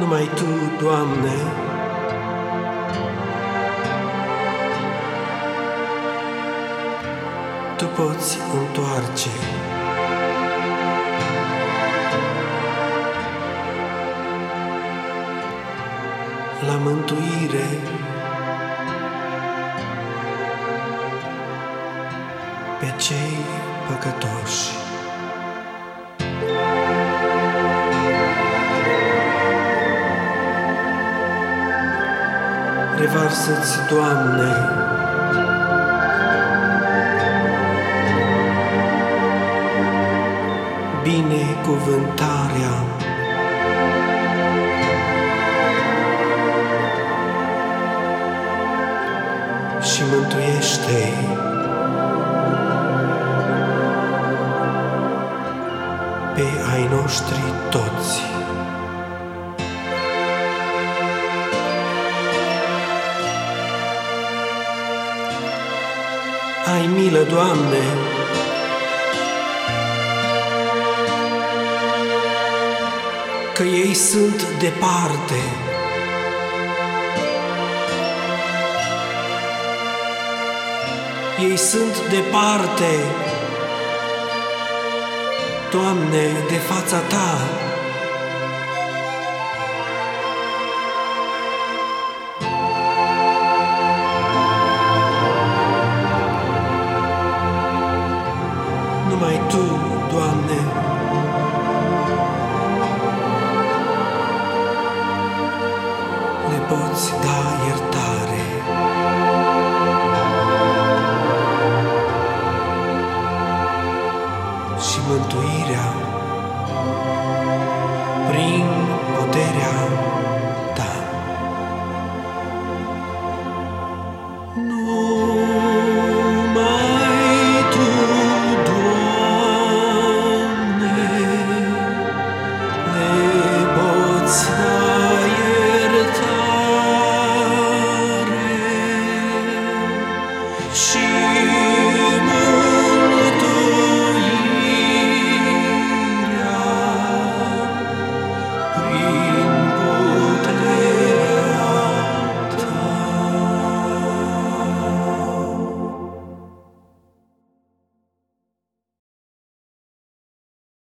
Numai Tu, Doamne, Tu poți întoarce. La mântuire. Pe cei păcătoși. Revarsă-ți, Doamne, binecuvântarea. Și mântuiește. Pe ai noștri toți. Ai milă, Doamne, că ei sunt departe. Ei sunt departe, Doamne, de fața Ta. Numai Tu, Doamne, le poți da iertare. Și mântuirea prin puterea she